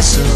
listen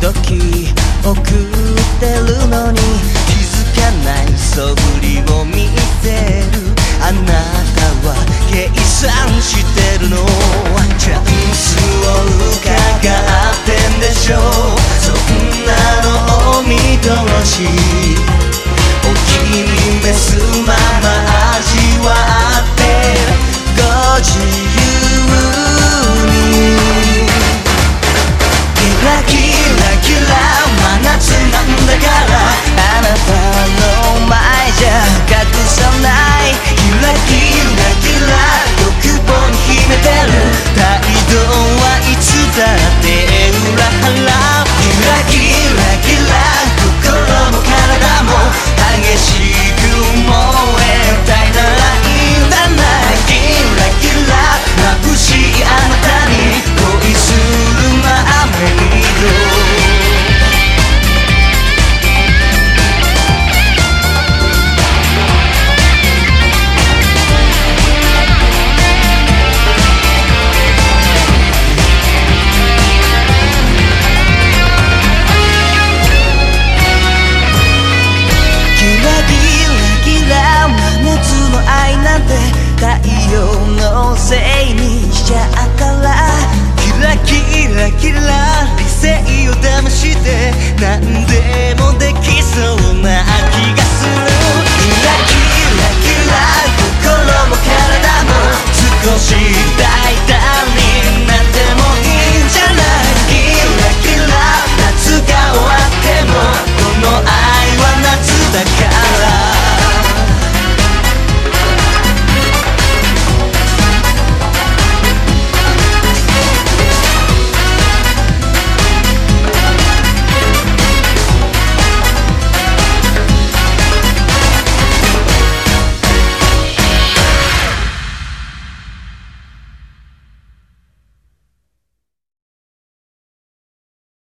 送ってるのに気づかない素振りを見てる。あなたは計算してるの。チャンスを伺ってんでしょう。そんなのを見通し